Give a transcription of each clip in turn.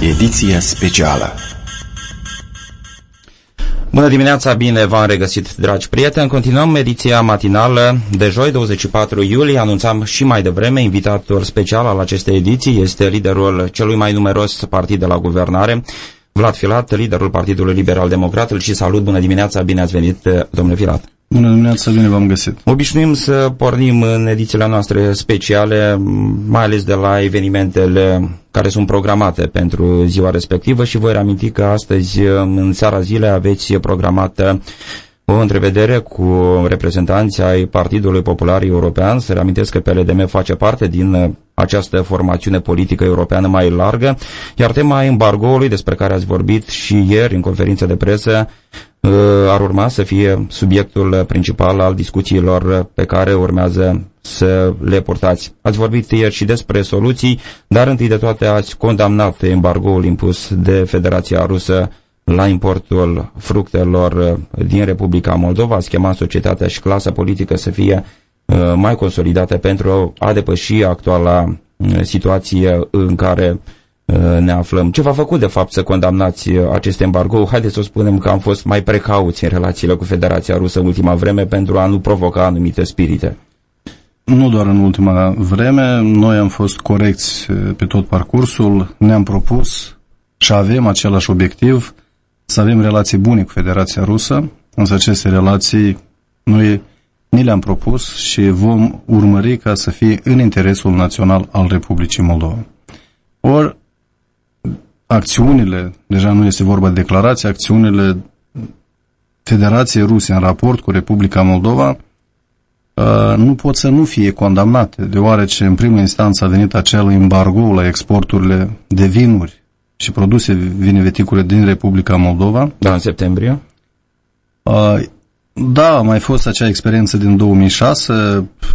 Ediție specială Bună dimineața, bine v-am regăsit, dragi prieteni. Continuăm ediția matinală de joi, 24 iulie. Anunțam și mai devreme, invitatul special al acestei ediții este liderul celui mai numeros partid de la guvernare, Vlad Filat, liderul Partidului Liberal Democrat. Îl și salut, bună dimineața, bine ați venit, domnule Filat. Bună dimineața, bine v-am găsit. Obișnuim să pornim în edițiile noastre speciale, mai ales de la evenimentele care sunt programate pentru ziua respectivă și voi reaminti că astăzi, în seara zilei, aveți programată o întrevedere cu reprezentanții ai Partidului Popular European. Să reamintesc că PLDM face parte din această formațiune politică europeană mai largă, iar tema embargoului, despre care ați vorbit și ieri în conferință de presă, uh, ar urma să fie subiectul principal al discuțiilor pe care urmează să le purtați. Ați vorbit ieri și despre soluții, dar întâi de toate ați condamnat embargoul impus de Federația Rusă la importul fructelor uh, din Republica Moldova, a chemat societatea și clasa politică să fie uh, mai consolidate pentru a depăși actuala uh, situație în care ne aflăm. Ce v-a făcut, de fapt, să condamnați acest embargo? Haideți să spunem că am fost mai precauți în relațiile cu Federația Rusă în ultima vreme pentru a nu provoca anumite spirite. Nu doar în ultima vreme, noi am fost corecți pe tot parcursul, ne-am propus și avem același obiectiv – să avem relații bune cu Federația Rusă, însă aceste relații noi ni le-am propus și vom urmări ca să fie în interesul național al Republicii Moldova. Ori acțiunile, deja nu este vorba de declarații, acțiunile Federației Ruse în raport cu Republica Moldova uh, nu pot să nu fie condamnate, deoarece în primă instanță a venit acel embargo la exporturile de vinuri și produse vineveticule din Republica Moldova. Da, în septembrie. Uh, da, a mai fost acea experiență din 2006,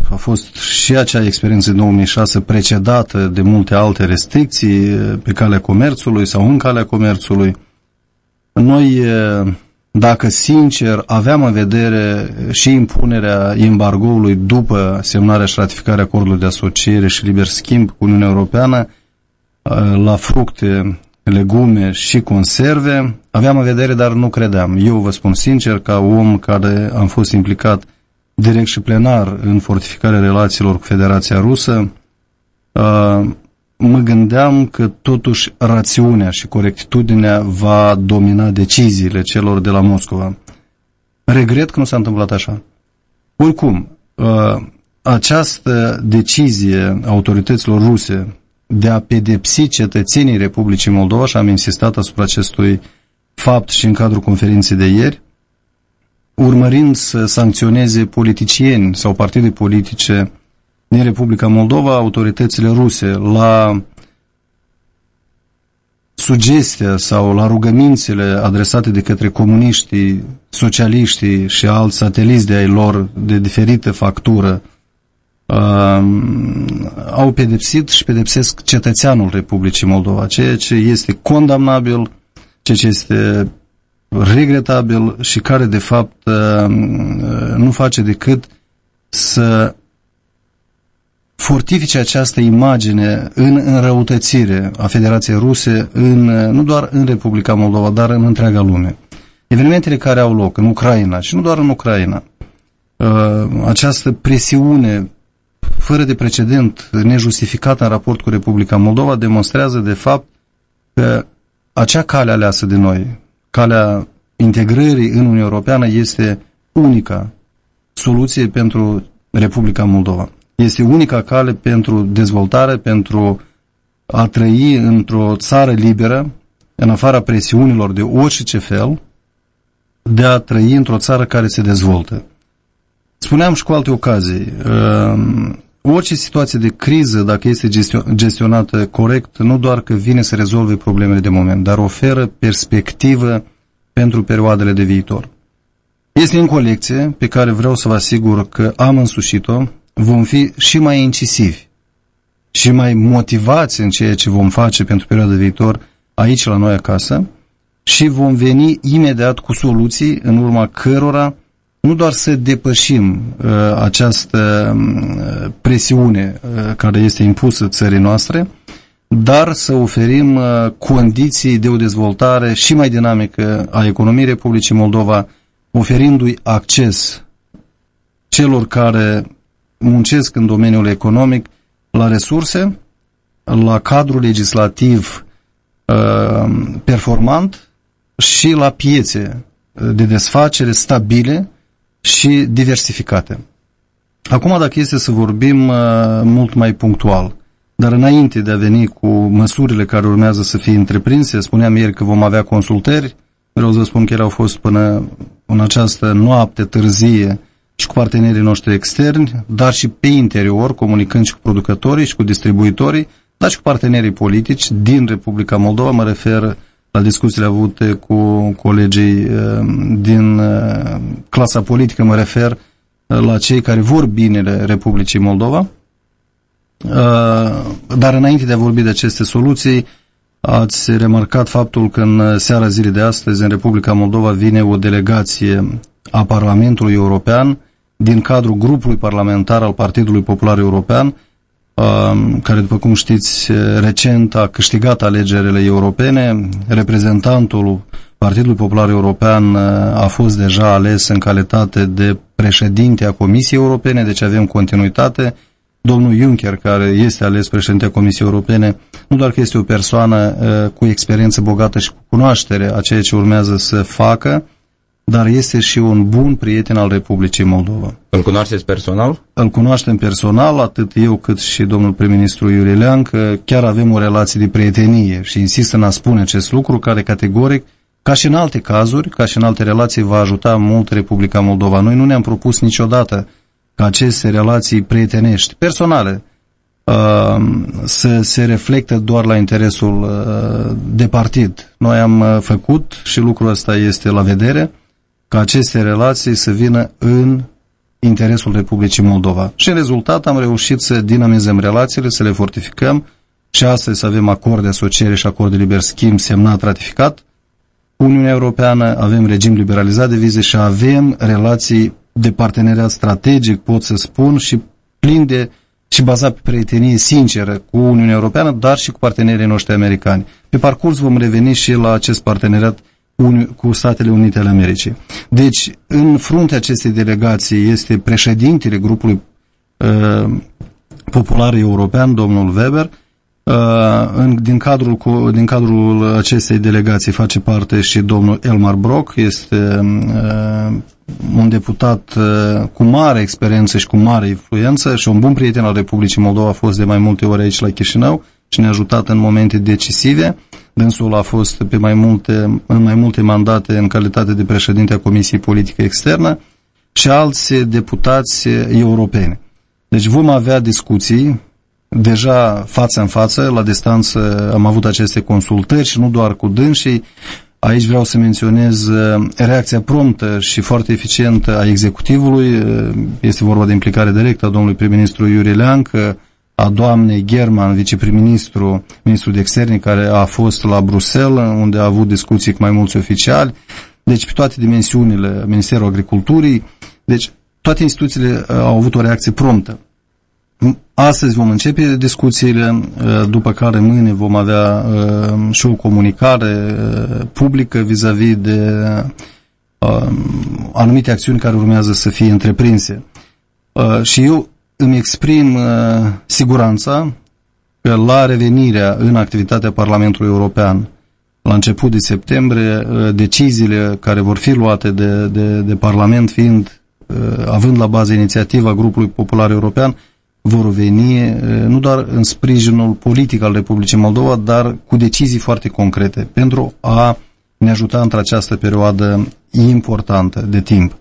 a fost și acea experiență din 2006 precedată de multe alte restricții pe calea comerțului sau în calea comerțului. Noi, dacă sincer, aveam în vedere și impunerea embargoului după semnarea și ratificarea acordului de asociere și liber schimb cu Uniunea Europeană la fructe, legume și conserve. Aveam în vedere, dar nu credeam. Eu vă spun sincer, ca om care am fost implicat direct și plenar în fortificarea relațiilor cu Federația Rusă, mă gândeam că totuși rațiunea și corectitudinea va domina deciziile celor de la Moscova. Regret că nu s-a întâmplat așa. Oricum, această decizie autorităților ruse de a pedepsi cetățenii Republicii Moldova și am insistat asupra acestui fapt și în cadrul conferinței de ieri, urmărind să sancționeze politicieni sau partide politice din Republica Moldova, autoritățile ruse, la sugestia sau la rugămințele adresate de către comuniștii, socialiștii și alți sateliți de ai lor de diferită factură uh, au pedepsit și pedepsesc cetățeanul Republicii Moldova, ceea ce este condamnabil, ceea ce este regretabil și care de fapt uh, nu face decât să fortifice această imagine în înrăutățire a Federației Ruse în, nu doar în Republica Moldova, dar în întreaga lume. Evenimentele care au loc în Ucraina și nu doar în Ucraina, uh, această presiune fără de precedent, nejustificată în raport cu Republica Moldova, demonstrează de fapt că acea cale aleasă de noi, calea integrării în Uniunea Europeană, este unica soluție pentru Republica Moldova. Este unica cale pentru dezvoltare, pentru a trăi într-o țară liberă, în afara presiunilor de orice fel, de a trăi într-o țară care se dezvoltă. Spuneam și cu alte ocazii, uh, orice situație de criză, dacă este gestionată corect, nu doar că vine să rezolve problemele de moment, dar oferă perspectivă pentru perioadele de viitor. Este în colecție pe care vreau să vă asigur că am însușit-o, vom fi și mai incisivi și mai motivați în ceea ce vom face pentru perioada de viitor aici la noi acasă și vom veni imediat cu soluții în urma cărora nu doar să depășim uh, această uh, presiune uh, care este impusă țării noastre, dar să oferim uh, condiții de o dezvoltare și mai dinamică a economiei Republicii Moldova, oferindu-i acces celor care muncesc în domeniul economic la resurse, la cadru legislativ uh, performant și la piețe de desfacere stabile și diversificate. Acum, dacă este să vorbim uh, mult mai punctual, dar înainte de a veni cu măsurile care urmează să fie întreprinse, spuneam ieri că vom avea consultări, vreau să spun că ele au fost până în această noapte târzie și cu partenerii noștri externi, dar și pe interior, comunicând și cu producătorii și cu distribuitorii, dar și cu partenerii politici din Republica Moldova, mă refer la discuțiile avute cu colegii uh, din uh, clasa politică, mă refer uh, la cei care vor binele Republicii Moldova. Dar înainte de a vorbi de aceste soluții, ați remarcat faptul că în seara zilei de astăzi în Republica Moldova vine o delegație a Parlamentului European din cadrul grupului parlamentar al Partidului Popular European, Um, care, după cum știți, recent a câștigat alegerile europene. Reprezentantul Partidului Popular European uh, a fost deja ales în calitate de președinte a Comisiei Europene, deci avem continuitate. Domnul Juncker, care este ales președinte a Comisiei Europene, nu doar că este o persoană uh, cu experiență bogată și cu cunoaștere a ceea ce urmează să facă, dar este și un bun prieten al Republicii Moldova. Îl cunoașteți personal? Îl cunoaștem personal, atât eu cât și domnul prim-ministru Iurie că chiar avem o relație de prietenie și insist în a spune acest lucru, care categoric, ca și în alte cazuri, ca și în alte relații, va ajuta mult Republica Moldova. Noi nu ne-am propus niciodată ca aceste relații prietenești, personale, uh, să se reflectă doar la interesul uh, de partid. Noi am uh, făcut și lucrul ăsta este la vedere, ca aceste relații să vină în interesul Republicii Moldova. Și în rezultat am reușit să dinamizăm relațiile, să le fortificăm și astăzi să avem acord de asociere și acord de liber schimb semnat, ratificat. Uniunea Europeană, avem regim liberalizat de vize și avem relații de parteneriat strategic, pot să spun, și plin de și bazat pe prietenie sinceră cu Uniunea Europeană, dar și cu partenerii noștri americani. Pe parcurs vom reveni și la acest parteneriat cu Statele Unite ale Americii. Deci, în fruntea acestei delegații este președintele grupului uh, popular european, domnul Weber, uh, în, din, cadrul, cu, din cadrul acestei delegații face parte și domnul Elmar Brock, este uh, un deputat uh, cu mare experiență și cu mare influență și un bun prieten al Republicii Moldova a fost de mai multe ori aici la Chișinău și ne-a ajutat în momente decisive. Dânsul a fost pe mai multe, în mai multe mandate în calitate de președinte a Comisiei Politică Externă și alți deputați europeni. Deci vom avea discuții deja față în față, la distanță am avut aceste consultări și nu doar cu dânsii. Aici vreau să menționez uh, reacția promptă și foarte eficientă a executivului. Uh, este vorba de implicare directă a domnului prim-ministru Iuri Leancă, a doamnei German, viceprim-ministru, ministrul de externe, care a fost la Bruxelles, unde a avut discuții cu mai mulți oficiali, deci pe toate dimensiunile, Ministerul Agriculturii, deci toate instituțiile uh, au avut o reacție promptă. Astăzi vom începe discuțiile, uh, după care mâine vom avea uh, și o comunicare publică vis-a-vis -vis de anumite acțiuni care urmează să fie întreprinse. Și eu îmi exprim uh, siguranța că la revenirea în activitatea Parlamentului European la început de septembrie, uh, deciziile care vor fi luate de, de, de Parlament fiind, uh, având la bază inițiativa Grupului Popular European, vor veni uh, nu doar în sprijinul politic al Republicii Moldova, dar cu decizii foarte concrete pentru a ne ajuta într această perioadă importantă de timp.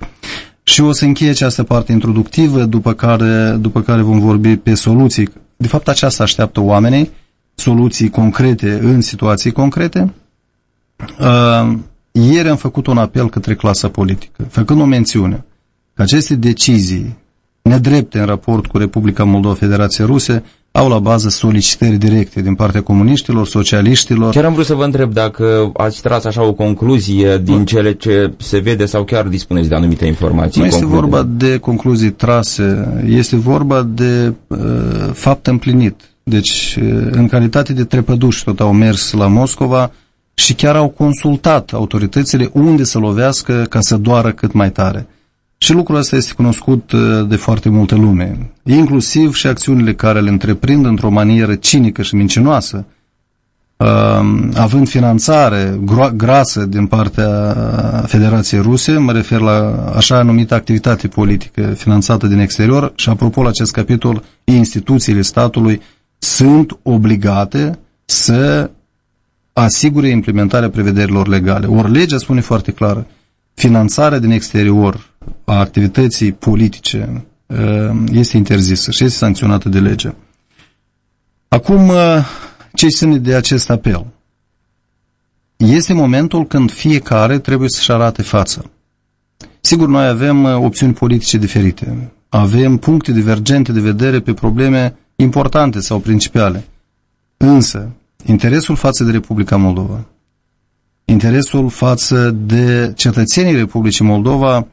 Și o să încheie această parte introductivă, după care, după care vom vorbi pe soluții. De fapt, aceasta așteaptă oamenii, soluții concrete în situații concrete. Uh, ieri am făcut un apel către clasa politică, făcând o mențiune că aceste decizii nedrepte în raport cu Republica Moldova Federația Ruse au la bază solicitări directe din partea comuniștilor, socialiștilor. Chiar am vrut să vă întreb dacă ați tras așa o concluzie din cele ce se vede sau chiar dispuneți de anumite informații. Nu este vorba de concluzii trase, este vorba de uh, fapt împlinit. Deci, în calitate de trepăduși tot au mers la Moscova și chiar au consultat autoritățile unde să lovească ca să doară cât mai tare. Și lucrul ăsta este cunoscut de foarte multă lume, inclusiv și acțiunile care le întreprind într-o manieră cinică și mincinoasă, având finanțare grasă din partea Federației Ruse, mă refer la așa numită activitate politică finanțată din exterior și apropo la acest capitol, instituțiile statului sunt obligate să asigure implementarea prevederilor legale. Ori legea spune foarte clar, finanțarea din exterior a activității politice este interzisă și este sancționată de lege. Acum, ce ține de acest apel? Este momentul când fiecare trebuie să-și arate față. Sigur, noi avem uh, opțiuni politice diferite, avem puncte divergente de vedere pe probleme importante sau principale. Însă, interesul față de Republica Moldova, interesul față de cetățenii Republicii Moldova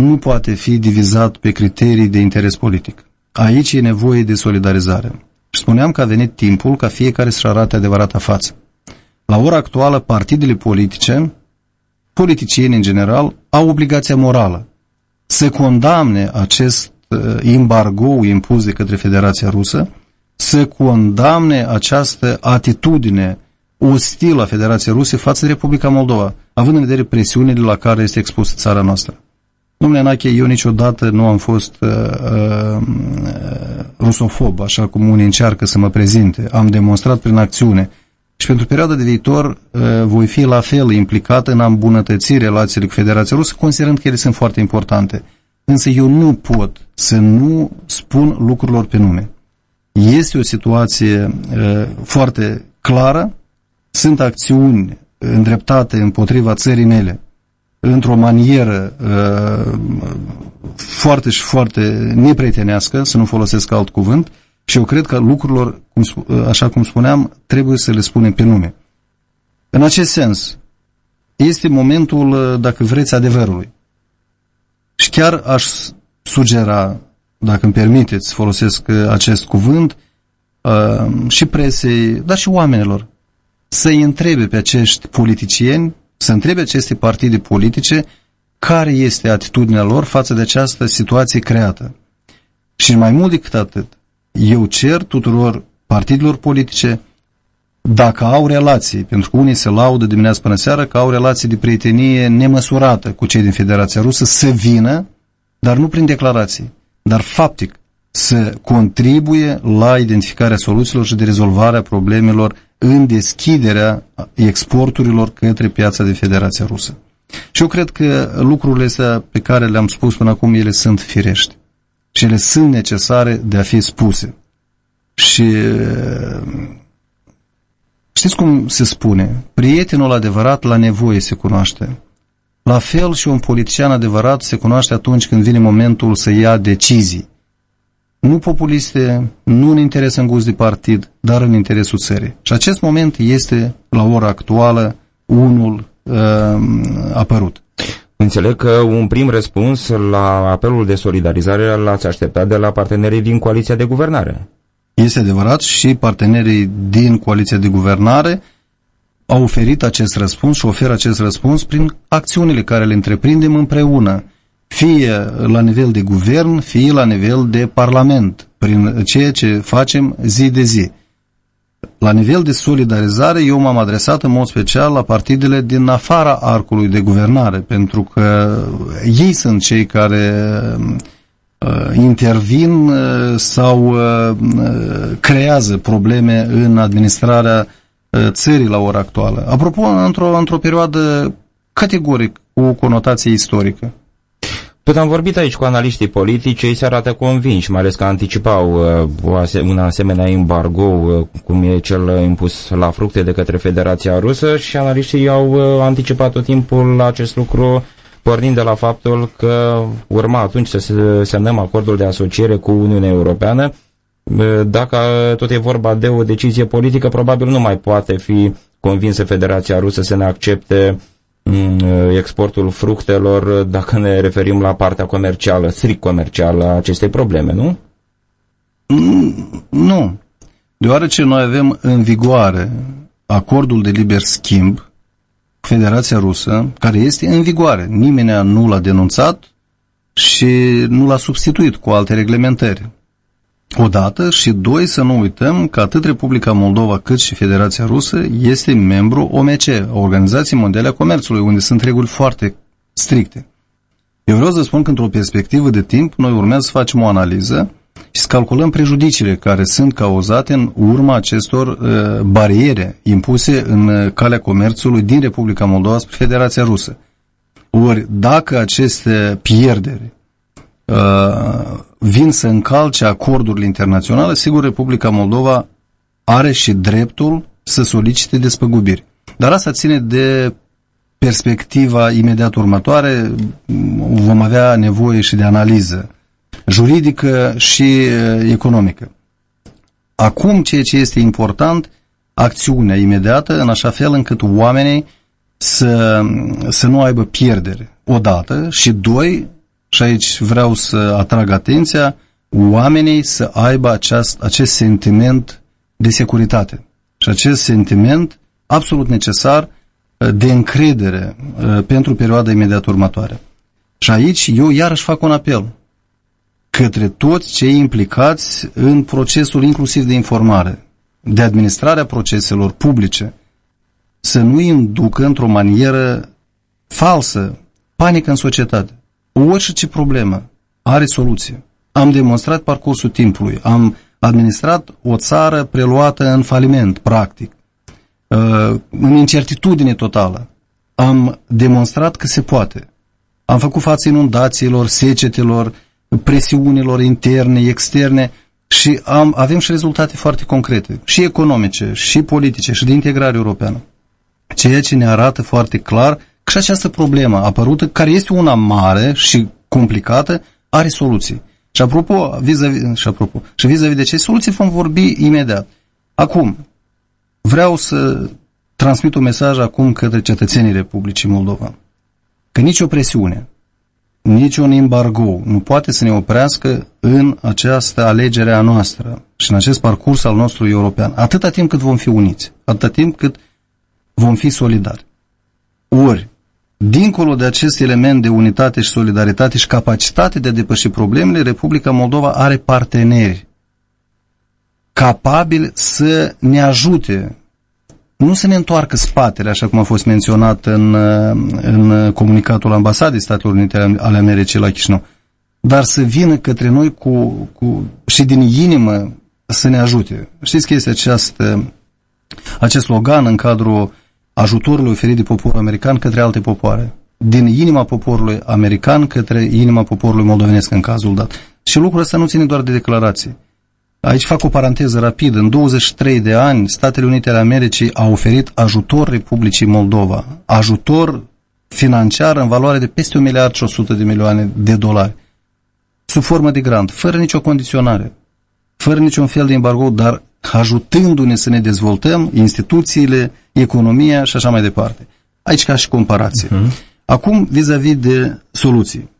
nu poate fi divizat pe criterii de interes politic. Aici e nevoie de solidarizare. Și spuneam că a venit timpul ca fiecare să-și arate adevărata față. La ora actuală, partidele politice, politicieni în general, au obligația morală să condamne acest uh, embargo impus de către Federația Rusă, să condamne această atitudine ostilă a Federației Ruse față de Republica Moldova, având în vedere presiunile la care este expusă țara noastră. Domnule Nache, eu niciodată nu am fost uh, uh, rusofob, așa cum unii încearcă să mă prezinte. Am demonstrat prin acțiune. Și pentru perioada de viitor uh, voi fi la fel implicat în a îmbunătăți relațiile cu Federația Rusă, considerând că ele sunt foarte importante. Însă eu nu pot să nu spun lucrurilor pe nume. Este o situație uh, foarte clară, sunt acțiuni îndreptate împotriva țării mele, într-o manieră uh, foarte și foarte neprietenească, să nu folosesc alt cuvânt, și eu cred că lucrurilor, cum, uh, așa cum spuneam, trebuie să le spunem pe nume. În acest sens, este momentul, uh, dacă vreți, adevărului. Și chiar aș sugera, dacă îmi permiteți, folosesc uh, acest cuvânt, uh, și presei, dar și oamenilor, să-i întrebe pe acești politicieni să întrebe aceste partide politice care este atitudinea lor față de această situație creată. Și mai mult decât atât, eu cer tuturor partidelor politice, dacă au relații, pentru că unii se laudă dimineața până seara că au relații de prietenie nemăsurată cu cei din Federația Rusă, să vină, dar nu prin declarații, dar faptic, să contribuie la identificarea soluțiilor și de rezolvarea problemelor în deschiderea exporturilor către piața de Federația Rusă. Și eu cred că lucrurile astea pe care le-am spus până acum, ele sunt firești. Și ele sunt necesare de a fi spuse. Și știți cum se spune? Prietenul adevărat la nevoie se cunoaște. La fel și un politician adevărat se cunoaște atunci când vine momentul să ia decizii nu populiste, nu în interes îngust de partid, dar în interesul țării. Și acest moment este, la ora actuală, unul uh, apărut. Înțeleg că un prim răspuns la apelul de solidarizare l-ați așteptat de la partenerii din coaliția de guvernare. Este adevărat și partenerii din coaliția de guvernare au oferit acest răspuns și oferă acest răspuns prin acțiunile care le întreprindem împreună fie la nivel de guvern, fie la nivel de parlament, prin ceea ce facem zi de zi. La nivel de solidarizare, eu m-am adresat în mod special la partidele din afara arcului de guvernare, pentru că ei sunt cei care uh, intervin uh, sau uh, creează probleme în administrarea țării la ora actuală. Apropo, într-o într, -o, perioadă categoric cu o conotație istorică. Tot am vorbit aici cu analiștii politici, ei se arată convinși, mai ales că anticipau uh, un asemenea embargo, uh, cum e cel impus la fructe de către Federația Rusă și analiștii au uh, anticipat tot timpul acest lucru pornind de la faptul că urma atunci să semnăm acordul de asociere cu Uniunea Europeană. Uh, dacă tot e vorba de o decizie politică, probabil nu mai poate fi convinsă Federația Rusă să ne accepte uh, Mm, exportul fructelor dacă ne referim la partea comercială, strict comercială a acestei probleme, nu? Mm, nu. Deoarece noi avem în vigoare acordul de liber schimb cu Federația Rusă, care este în vigoare. Nimeni nu l-a denunțat și nu l-a substituit cu alte reglementări. Odată și doi, să nu uităm că atât Republica Moldova cât și Federația Rusă este membru OMC, Organizației Mondiale a Comerțului, unde sunt reguli foarte stricte. Eu vreau să spun că într-o perspectivă de timp noi urmează să facem o analiză și să calculăm prejudiciile care sunt cauzate în urma acestor uh, bariere impuse în uh, calea comerțului din Republica Moldova spre Federația Rusă. Ori dacă aceste pierderi uh, vin să încalce acordurile internaționale, sigur Republica Moldova are și dreptul să solicite despăgubiri. Dar asta ține de perspectiva imediat următoare, vom avea nevoie și de analiză juridică și economică. Acum, ceea ce este important, acțiunea imediată, în așa fel încât oamenii să, să nu aibă pierdere, odată, și doi, și aici vreau să atrag atenția, oamenii să aibă aceast, acest sentiment de securitate. Și acest sentiment absolut necesar de încredere pentru perioada imediat următoare. Și aici eu iarăși fac un apel către toți cei implicați în procesul inclusiv de informare, de administrarea proceselor publice, să nu inducă într-o manieră falsă panică în societate. Orice problemă are soluție. Am demonstrat parcursul timpului, am administrat o țară preluată în faliment, practic, uh, în incertitudine totală. Am demonstrat că se poate. Am făcut față inundațiilor, secetelor, presiunilor interne, externe și am, avem și rezultate foarte concrete, și economice, și politice, și de integrare europeană. Ceea ce ne arată foarte clar că și această problemă apărută, care este una mare și complicată, are soluții. Și apropo, vis-a-vis, și apropo, și vis-a-vis de ce soluții vom vorbi imediat. Acum, vreau să transmit un mesaj acum către cetățenii Republicii Moldova. Că nicio presiune, niciun embargo nu poate să ne oprească în această alegere a noastră și în acest parcurs al nostru european, atâta timp cât vom fi uniți, atâta timp cât vom fi solidari. Ori, dincolo de acest element de unitate și solidaritate și capacitate de a depăși problemele, Republica Moldova are parteneri capabili să ne ajute nu să ne întoarcă spatele, așa cum a fost menționat în, în comunicatul ambasadei Statelor Unite ale Americii la Chișinău, dar să vină către noi cu, cu, și din inimă să ne ajute. Știți că este acest, acest slogan în cadrul ajutorului oferit de poporul american către alte popoare. Din inima poporului american către inima poporului moldovenesc în cazul dat. Și lucrul ăsta nu ține doar de declarații. Aici fac o paranteză rapidă. În 23 de ani, Statele Unite ale Americii au oferit ajutor Republicii Moldova. Ajutor financiar în valoare de peste 1 miliard și 100 de milioane de dolari. Sub formă de grant, fără nicio condiționare, fără niciun fel de embargo, dar ajutându-ne să ne dezvoltăm instituțiile, economia și așa mai departe. Aici ca și comparație. Uh-huh. Acum, vis-a-vis -vis de soluții.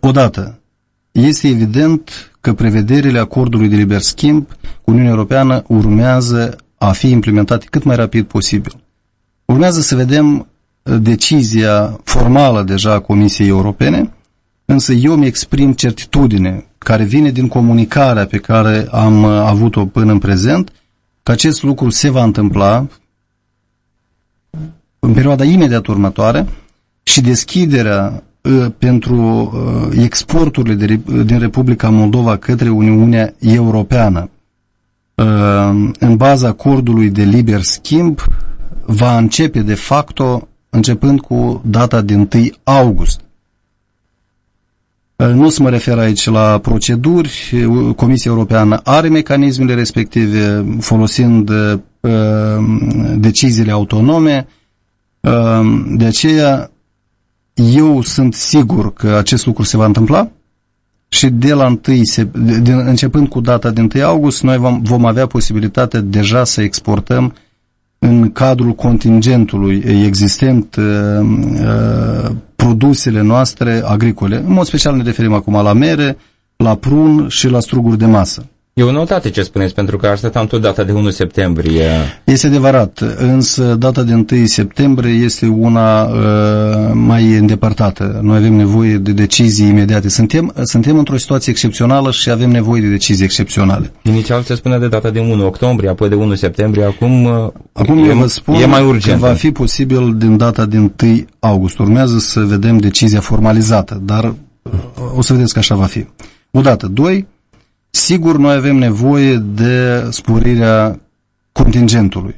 Odată, este evident că prevederile acordului de liber schimb cu Uniunea Europeană urmează a fi implementate cât mai rapid posibil. Urmează să vedem uh, decizia formală deja a Comisiei Europene, însă eu mi exprim certitudine care vine din comunicarea pe care am uh, avut-o până în prezent, că acest lucru se va întâmpla în perioada imediat următoare și deschiderea Uh, pentru uh, exporturile de, din Republica Moldova către Uniunea Europeană. Uh, în baza acordului de liber schimb va începe de facto începând cu data din 1 august. Nu să mă refer aici la proceduri, Comisia Europeană are mecanismele respective folosind deciziile autonome, de aceea eu sunt sigur că acest lucru se va întâmpla și de la 1, de, de, începând cu data de 1 august, noi vom, vom avea posibilitatea deja să exportăm în cadrul contingentului existent uh, uh, produsele noastre agricole. În mod special ne referim acum la mere, la prun și la struguri de masă. E o notate ce spuneți, pentru că așteptam tot data de 1 septembrie. Este adevărat, însă data de 1 septembrie este una uh, mai îndepărtată. Noi avem nevoie de decizii imediate. Suntem, suntem într-o situație excepțională și avem nevoie de decizii excepționale. Inițial se spune de data de 1 octombrie, apoi de 1 septembrie, acum, uh, acum e, eu vă spun e mai urgent. că va fi posibil din data din 1 august. Urmează să vedem decizia formalizată, dar uh, o să vedeți că așa va fi. Odată. Doi, Sigur, noi avem nevoie de sporirea contingentului.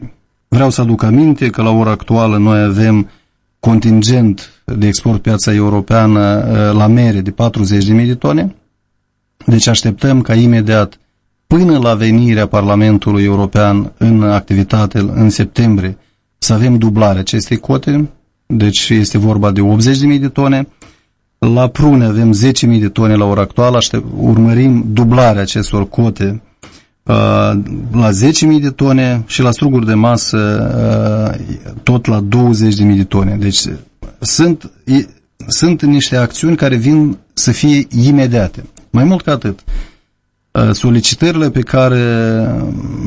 Vreau să aduc aminte că la ora actuală noi avem contingent de export piața europeană uh, la mere de 40.000 de tone. Deci așteptăm ca imediat, până la venirea Parlamentului European în activitate în septembrie, să avem dublarea acestei cote, deci este vorba de 80.000 de tone, la prune avem 10.000 de tone la ora actuală, aștept, urmărim dublarea acestor cote uh, la 10.000 de tone și la struguri de masă uh, tot la 20.000 de tone. Deci sunt, e, sunt niște acțiuni care vin să fie imediate. Mai mult ca atât, uh, solicitările pe care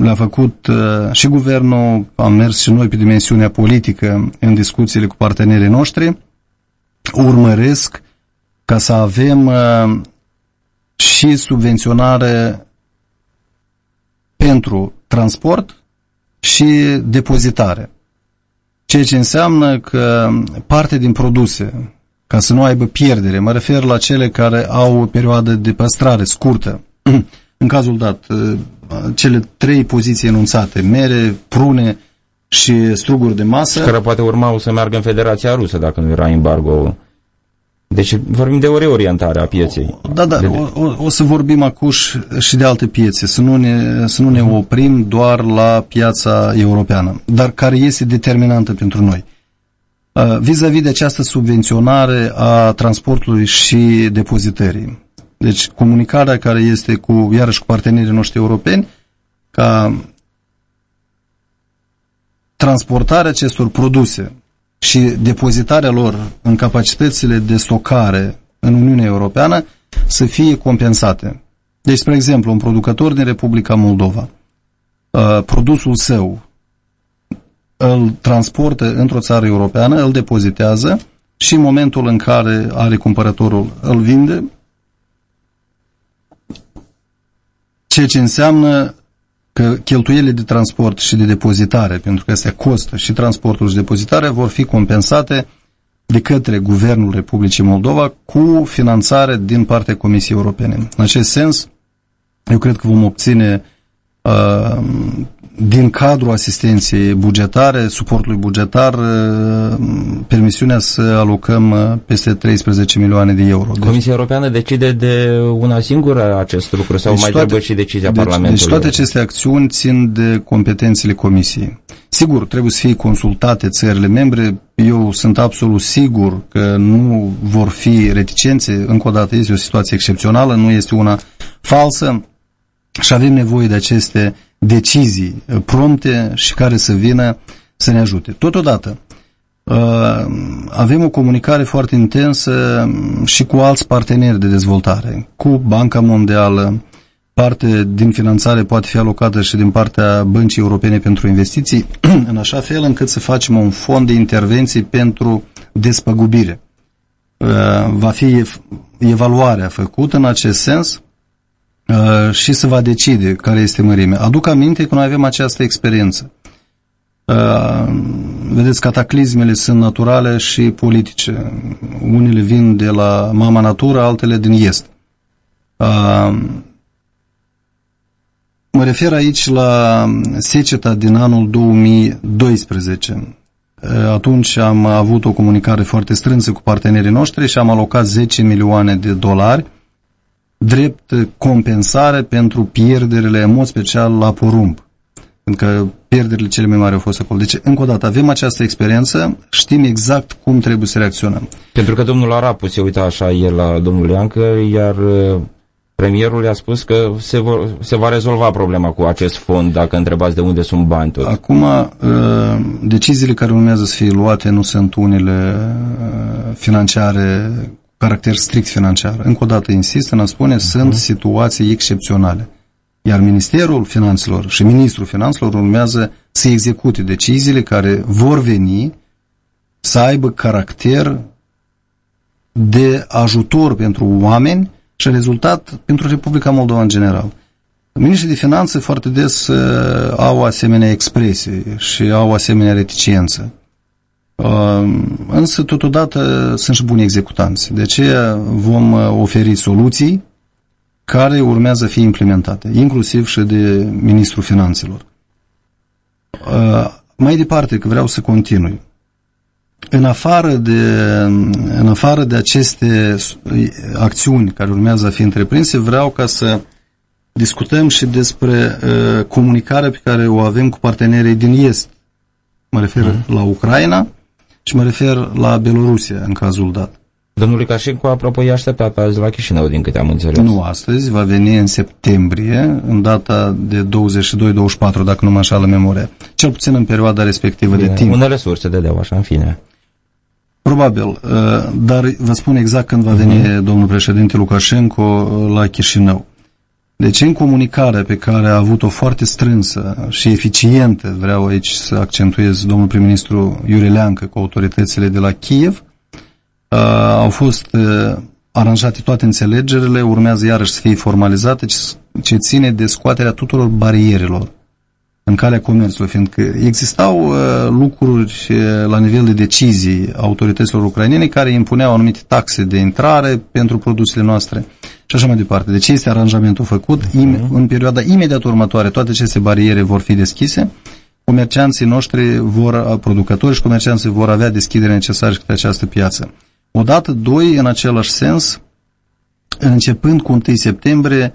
le-a făcut uh, și guvernul, am mers și noi pe dimensiunea politică în discuțiile cu partenerii noștri, urmăresc ca să avem uh, și subvenționare pentru transport și depozitare. Ceea ce înseamnă că parte din produse, ca să nu aibă pierdere, mă refer la cele care au o perioadă de păstrare scurtă, în cazul dat, uh, cele trei poziții enunțate, mere, prune și struguri de masă. Care poate urma o să meargă în Federația Rusă dacă nu era embargo deci vorbim de o reorientare a pieței. Da, da, o, o, o să vorbim acum și de alte piețe, să nu, ne, să nu ne oprim doar la piața europeană, dar care este determinantă pentru noi. Uh, vis-a-vis -vis de această subvenționare a transportului și depozitării. Deci comunicarea care este cu, iarăși cu partenerii noștri europeni, ca transportarea acestor produse și depozitarea lor în capacitățile de stocare în Uniunea Europeană să fie compensate. Deci, spre exemplu, un producător din Republica Moldova, uh, produsul său îl transportă într-o țară europeană, îl depozitează și în momentul în care are cumpărătorul îl vinde, ceea ce înseamnă că cheltuielile de transport și de depozitare, pentru că astea costă și transportul și depozitarea, vor fi compensate de către Guvernul Republicii Moldova cu finanțare din partea Comisiei Europene. În acest sens, eu cred că vom obține uh, din cadrul asistenței bugetare, suportului bugetar, uh, permisiunea să alocăm uh, peste 13 milioane de euro. Deci- Comisia Europeană decide de una singură acest lucru sau deci mai toate, trebuie și decizia deci, Parlamentului? Deci toate aceste acțiuni țin de competențele Comisiei. Sigur, trebuie să fie consultate țările membre. Eu sunt absolut sigur că nu vor fi reticențe. Încă o dată este o situație excepțională, nu este una falsă și avem nevoie de aceste decizii uh, prompte și care să vină să ne ajute. Totodată, uh, avem o comunicare foarte intensă um, și cu alți parteneri de dezvoltare, cu Banca Mondială, parte din finanțare poate fi alocată și din partea Băncii Europene pentru Investiții, în așa fel încât să facem un fond de intervenții pentru despăgubire. Uh, va fi evaluarea făcută în acest sens Uh, și se va decide care este mărimea. Aduc aminte că noi avem această experiență. Uh, vedeți, cataclismele sunt naturale și politice. Unele vin de la mama natură, altele din est. Uh, mă refer aici la seceta din anul 2012. Atunci am avut o comunicare foarte strânsă cu partenerii noștri și am alocat 10 milioane de dolari drept compensare pentru pierderile, în mod special, la porumb. Pentru că pierderile cele mai mari au fost acolo. Deci, încă o dată, avem această experiență, știm exact cum trebuie să reacționăm. Pentru că domnul Arapu se uita așa el la domnul Iancă, iar uh, premierul i-a spus că se, vor, se va rezolva problema cu acest fond, dacă întrebați de unde sunt bani tot. Acum, uh, deciziile care urmează să fie luate nu sunt unele uh, financiare caracter strict financiar. Încă o dată insist în a spune, uh-huh. sunt situații excepționale. Iar Ministerul Finanțelor și Ministrul Finanțelor urmează să execute deciziile care vor veni să aibă caracter de ajutor pentru oameni și rezultat pentru Republica Moldova în general. Ministrii de Finanțe foarte des uh, au asemenea expresii și au asemenea reticență. Uh, însă, totodată, sunt și buni executanți. De aceea vom uh, oferi soluții care urmează să fie implementate, inclusiv și de Ministrul Finanțelor. Uh, mai departe, că vreau să continui. În afară de, în afară de aceste acțiuni care urmează a fi întreprinse, vreau ca să discutăm și despre uh, comunicarea pe care o avem cu partenerii din Est. Mă refer uh-huh. la Ucraina și mă refer la Belorusia în cazul dat. Domnul Lukashenko, apropo, i-a așteptat azi la Chișinău, din câte am înțeles. Nu astăzi, va veni în septembrie, în data de 22-24, dacă nu mă înșală memoria. Cel puțin în perioada respectivă Bine, de timp. Unele surse dădeau așa, în fine. Probabil, uh, dar vă spun exact când va veni uh-huh. domnul președinte Lukashenko uh, la Chișinău. Deci în comunicarea pe care a avut-o foarte strânsă și eficientă, vreau aici să accentuez domnul prim-ministru Iuri Leancă cu autoritățile de la Kiev, uh, au fost uh, aranjate toate înțelegerile, urmează iarăși să fie formalizate, ce ține de scoaterea tuturor barierelor în calea comerțului, fiindcă existau uh, lucruri uh, la nivel de decizii autorităților ucrainene care impuneau anumite taxe de intrare pentru produsele noastre și așa mai departe. Deci este aranjamentul făcut, im- în perioada imediat următoare toate aceste bariere vor fi deschise, comercianții noștri vor, producători și comercianții vor avea deschidere necesară pe această piață. Odată, doi, în același sens, începând cu 1 septembrie,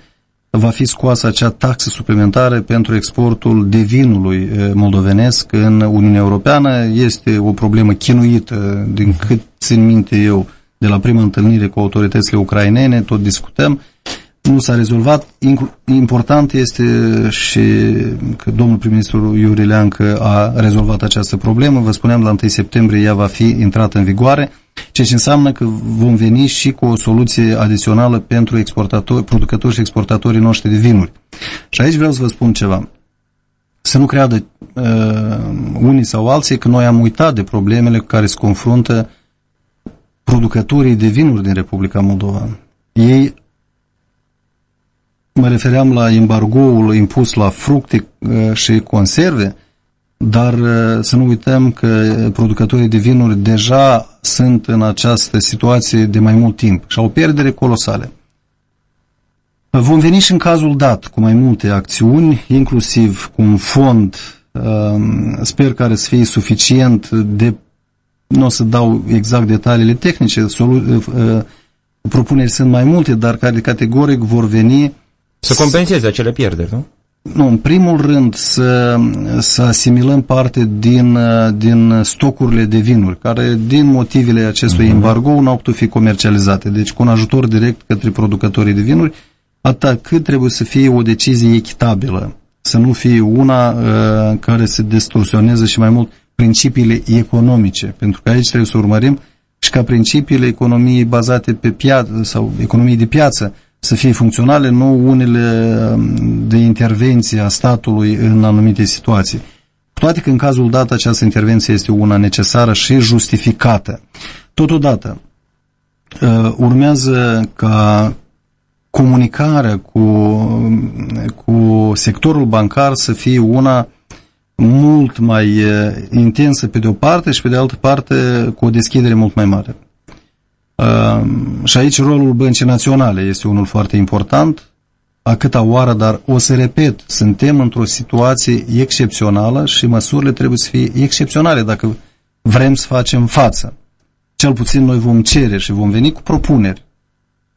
va fi scoasă acea taxă suplimentară pentru exportul de vinului moldovenesc în Uniunea Europeană. Este o problemă chinuită, din cât țin minte eu, de la prima întâlnire cu autoritățile ucrainene, tot discutăm. Nu s-a rezolvat. Important este și că domnul prim-ministru Iuri Leancă a rezolvat această problemă. Vă spuneam, la 1 septembrie ea va fi intrată în vigoare ceea ce înseamnă că vom veni și cu o soluție adițională pentru exportatori, producători și exportatorii noștri de vinuri. Și aici vreau să vă spun ceva. Să nu creadă uh, unii sau alții că noi am uitat de problemele cu care se confruntă producătorii de vinuri din Republica Moldova. Ei, mă refeream la embargoul impus la fructe uh, și conserve, dar uh, să nu uităm că producătorii de vinuri deja sunt în această situație de mai mult timp și au pierdere colosale. Vom veni și în cazul dat cu mai multe acțiuni, inclusiv cu un fond, um, sper care să fie suficient de, nu o să dau exact detaliile tehnice, solu, uh, uh, propuneri sunt mai multe, dar care categoric vor veni să compenseze acele pierderi, nu? Nu, în primul rând să, să asimilăm parte din, din stocurile de vinuri, care din motivele acestui uh-huh. embargo nu au putut fi comercializate. Deci cu un ajutor direct către producătorii de vinuri, atât cât trebuie să fie o decizie echitabilă, să nu fie una uh, care să distorsioneze și mai mult principiile economice, pentru că aici trebuie să urmărim și ca principiile economiei bazate pe piață sau economiei de piață să fie funcționale, nu unele um, de intervenție a statului în anumite situații. Toate că în cazul dat această intervenție este una necesară și justificată. Totodată, uh, urmează ca comunicarea cu, cu sectorul bancar să fie una mult mai uh, intensă pe de o parte și pe de altă parte cu o deschidere mult mai mare. Uh, și aici rolul băncii naționale este unul foarte important, a câta oară, dar o să repet, suntem într-o situație excepțională și măsurile trebuie să fie excepționale dacă vrem să facem față. Cel puțin noi vom cere și vom veni cu propuneri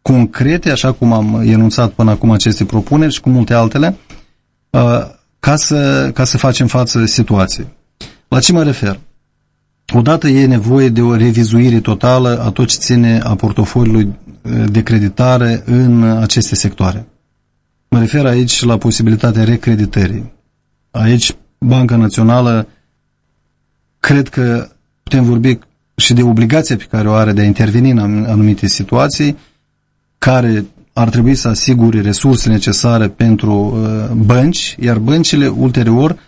concrete, așa cum am enunțat până acum aceste propuneri și cu multe altele, uh, ca să, ca să facem față situației. La ce mă refer? Odată e nevoie de o revizuire totală a tot ce ține a portofoliului eh, de creditare în aceste sectoare. Mă refer aici la posibilitatea recreditării. Aici Banca Națională cred că putem vorbi și de obligația pe care o are de a interveni în anumite situații care ar trebui să asigure resurse necesare pentru uh, bănci, iar băncile ulterior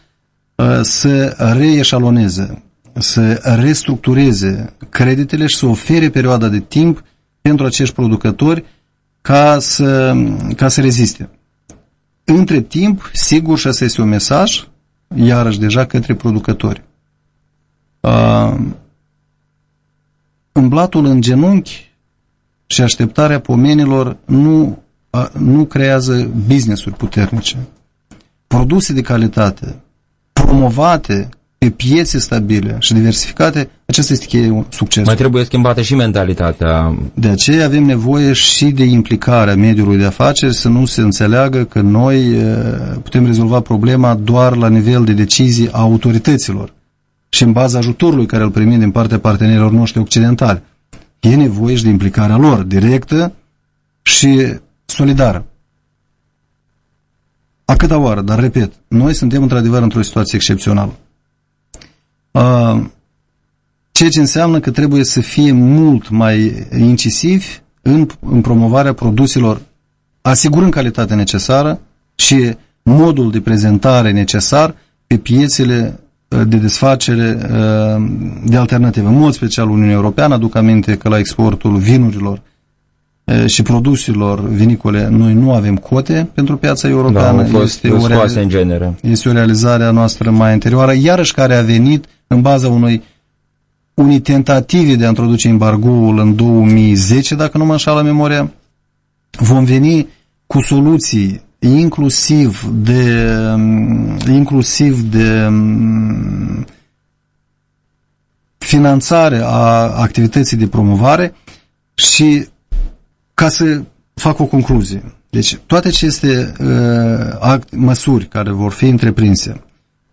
uh, să reeșaloneze, să restructureze creditele și să ofere perioada de timp pentru acești producători ca să, ca să reziste. Între timp, sigur, și asta este un mesaj, iarăși deja către producători. Uh, îmblatul în genunchi și așteptarea pomenilor nu, uh, nu creează business-uri puternice. Produse de calitate, promovate pe piețe stabile și diversificate, acesta este cheie succes. Mai trebuie schimbată și mentalitatea. De aceea avem nevoie și de implicarea mediului de afaceri, să nu se înțeleagă că noi putem rezolva problema doar la nivel de decizii a autorităților și în baza ajutorului care îl primim din partea partenerilor noștri occidentali. E nevoie și de implicarea lor, directă și solidară. A câta oară, dar repet, noi suntem într-adevăr într-o situație excepțională. Ceea ce înseamnă că trebuie să fie mult mai incisivi în, în promovarea produselor, asigurând calitatea necesară și modul de prezentare necesar pe piețele de desfacere de alternative. În mod special Uniunea Europeană, aduc aminte că la exportul vinurilor și produselor vinicole noi nu avem cote pentru piața europeană. Da, este, o în genere. este o realizare a noastră mai anterioară, iarăși care a venit în baza unui unii tentative de a introduce embargoul în 2010, dacă nu mă înșală memoria, vom veni cu soluții inclusiv de inclusiv de finanțare a activității de promovare și ca să fac o concluzie. Deci toate aceste uh, act, măsuri care vor fi întreprinse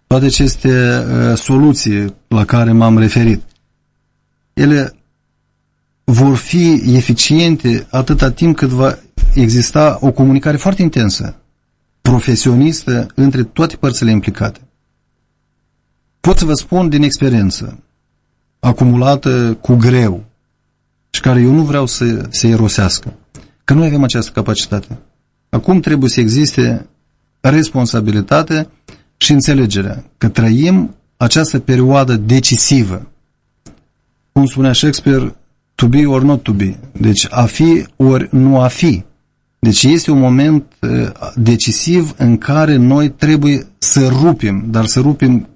toate aceste uh, soluții la care m-am referit, ele vor fi eficiente atâta timp cât va exista o comunicare foarte intensă, profesionistă, între toate părțile implicate. Pot să vă spun din experiență, acumulată cu greu și care eu nu vreau să se erosească, că noi avem această capacitate. Acum trebuie să existe responsabilitate și înțelegerea că trăim această perioadă decisivă. Cum spunea Shakespeare, to be or not to be. Deci a fi ori nu a fi. Deci este un moment uh, decisiv în care noi trebuie să rupim, dar să rupim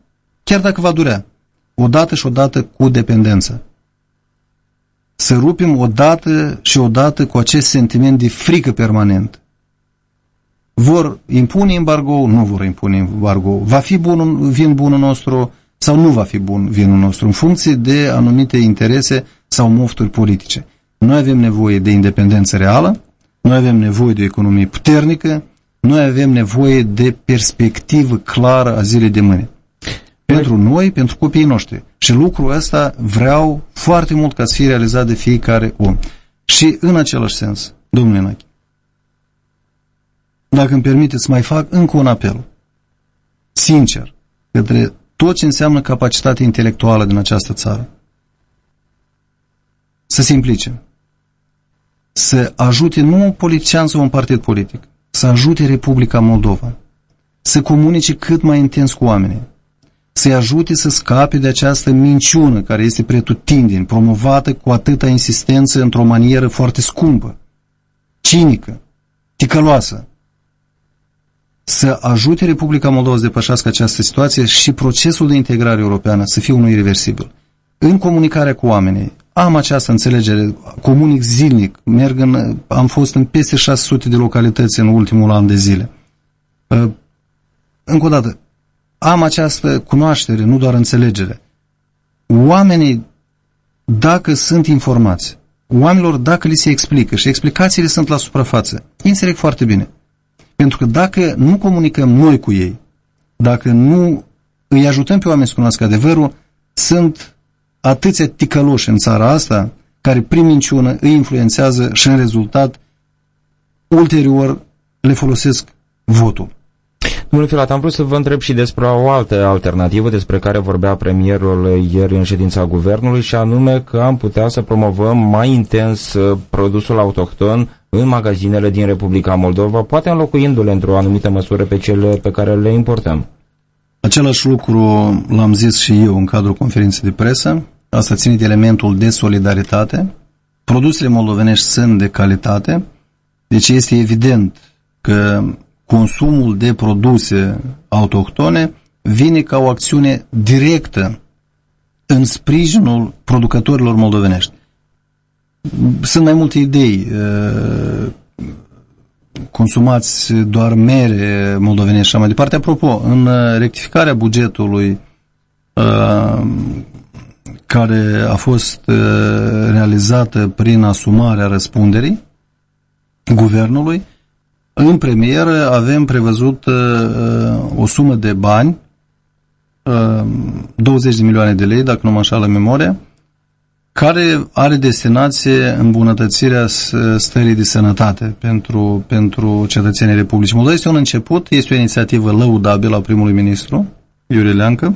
chiar dacă va durea, odată și odată cu dependență. Să rupim odată și odată cu acest sentiment de frică permanent. Vor impune embargo, nu vor impune embargo. Va fi bun vin bunul nostru sau nu va fi bun vinul nostru, în funcție de anumite interese sau mofturi politice. Noi avem nevoie de independență reală, noi avem nevoie de o economie puternică, noi avem nevoie de perspectivă clară a zilei de mâine. Pentru noi, pentru copiii noștri. Și lucrul ăsta vreau foarte mult ca să fie realizat de fiecare om. Și în același sens, domnule Nachi, dacă îmi permiteți, mai fac încă un apel. Sincer, către tot ce înseamnă capacitate intelectuală din această țară. Să se implice. Să ajute nu un politician sau un partid politic, să ajute Republica Moldova. Să comunice cât mai intens cu oamenii. Să-i ajute să scape de această minciună care este pretutindeni, promovată cu atâta insistență într-o manieră foarte scumpă, cinică, ticăloasă, să ajute Republica Moldova să depășească această situație și procesul de integrare europeană să fie unul irreversibil. În comunicarea cu oamenii, am această înțelegere, comunic zilnic, merg în, am fost în peste 600 de localități în ultimul an de zile. Uh, încă o dată, am această cunoaștere, nu doar înțelegere. Oamenii, dacă sunt informați, oamenilor, dacă li se explică și explicațiile sunt la suprafață, înțeleg foarte bine. Pentru că dacă nu comunicăm noi cu ei, dacă nu îi ajutăm pe oameni să cunoască adevărul, sunt atâția ticăloși în țara asta care prin minciună îi influențează și în rezultat ulterior le folosesc votul. Domnule Filat, am vrut să vă întreb și despre o altă alternativă despre care vorbea premierul ieri în ședința guvernului și anume că am putea să promovăm mai intens uh, produsul autohton în magazinele din Republica Moldova, poate înlocuindu-le într-o anumită măsură pe cele pe care le importăm. Același lucru l-am zis și eu în cadrul conferinței de presă. Asta ține de elementul de solidaritate. Produsele moldovenești sunt de calitate, deci este evident că consumul de produse autohtone vine ca o acțiune directă în sprijinul producătorilor moldovenești. Sunt mai multe idei. Consumați doar mere moldovenești și mai departe. Apropo, în rectificarea bugetului care a fost realizată prin asumarea răspunderii guvernului, în premieră avem prevăzut o sumă de bani 20 de milioane de lei, dacă nu mă înșală memoria, care are destinație îmbunătățirea stării de sănătate pentru, pentru cetățenii Republicii Moldova. Este un început, este o inițiativă lăudabilă a primului ministru, Iurie Leancă,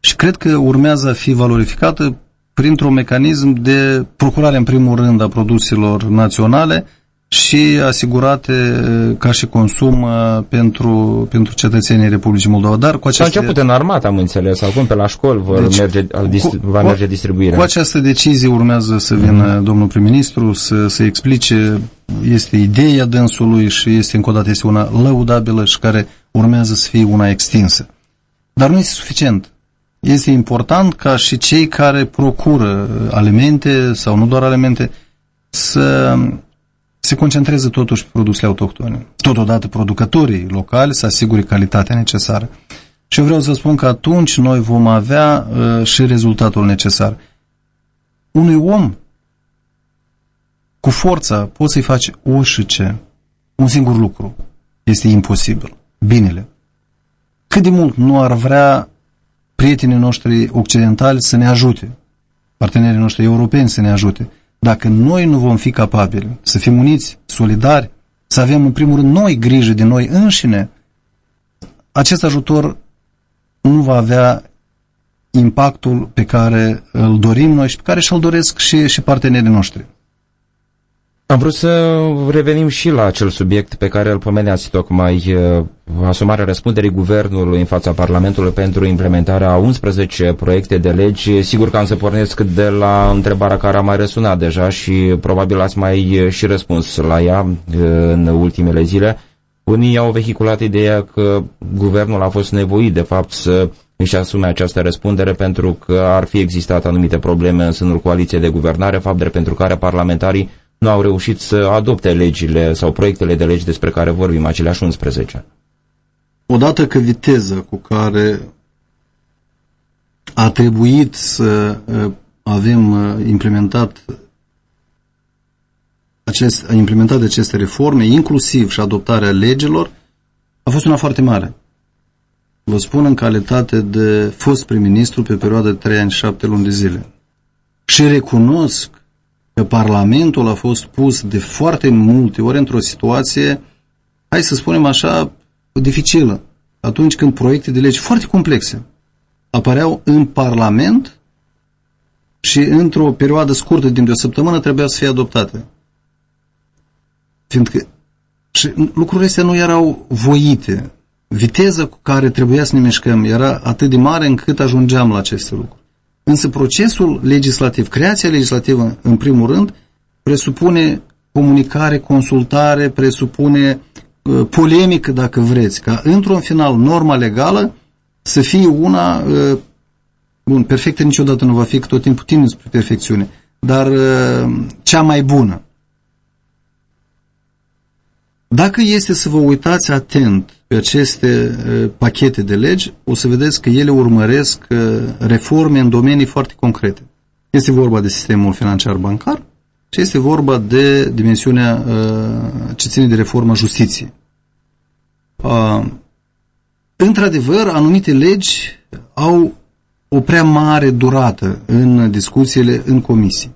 și cred că urmează a fi valorificată printr-un mecanism de procurare în primul rând a produselor naționale, și asigurate uh, ca și consum uh, pentru, pentru cetățenii Republicii Moldova. Dar cu aceste... S-a început în armată, am înțeles, acum pe la școli vor deci, merge, cu, va merge distribuirea. Cu această decizie urmează să vină mm. domnul prim-ministru să, să explice, este ideea dânsului și este încă o dată este una lăudabilă și care urmează să fie una extinsă. Dar nu este suficient. Este important ca și cei care procură alimente sau nu doar alimente să se concentrează totuși pe produsele autohtone. Totodată producătorii locali să asigure calitatea necesară. Și eu vreau să spun că atunci noi vom avea uh, și rezultatul necesar. Unui om cu forța poți să-i faci o și ce. Un singur lucru. Este imposibil. Binele. Cât de mult nu ar vrea prietenii noștri occidentali să ne ajute, partenerii noștri europeni să ne ajute, dacă noi nu vom fi capabili să fim uniți, solidari, să avem în primul rând noi grijă de noi înșine, acest ajutor nu va avea impactul pe care îl dorim noi și pe care și-l doresc și, și partenerii noștri. Am vrut să revenim și la acel subiect pe care îl pomeneați tocmai, uh, asumarea răspunderii guvernului în fața Parlamentului pentru implementarea a 11 proiecte de legi. Sigur că am să pornesc de la întrebarea care a mai răsunat deja și probabil ați mai uh, și răspuns la ea uh, în ultimele zile. Unii au vehiculat ideea că guvernul a fost nevoit de fapt să își asume această răspundere pentru că ar fi existat anumite probleme în sânul coaliției de guvernare, fapt de pentru care parlamentarii nu au reușit să adopte legile sau proiectele de legi despre care vorbim, aceleași 11. Odată că viteza cu care a trebuit să avem implementat acest, implementat aceste reforme, inclusiv și adoptarea legilor, a fost una foarte mare. Vă spun în calitate de fost prim-ministru pe perioada de 3 ani și 7 luni de zile. Și recunosc că Parlamentul a fost pus de foarte multe ori într-o situație, hai să spunem așa, dificilă. Atunci când proiecte de legi foarte complexe apăreau în Parlament și într-o perioadă scurtă din de o săptămână trebuia să fie adoptate. Fiindcă și lucrurile astea nu erau voite. Viteza cu care trebuia să ne mișcăm era atât de mare încât ajungeam la aceste lucruri. Însă procesul legislativ, creația legislativă, în primul rând, presupune comunicare, consultare, presupune uh, polemică, dacă vreți, ca într-un final norma legală să fie una, uh, bun, perfectă niciodată nu va fi, că tot timpul tine spre perfecțiune, dar uh, cea mai bună. Dacă este să vă uitați atent pe aceste pachete de legi, o să vedeți că ele urmăresc reforme în domenii foarte concrete. Este vorba de sistemul financiar bancar și este vorba de dimensiunea ce ține de reforma justiției. Într-adevăr, anumite legi au o prea mare durată în discuțiile în comisii.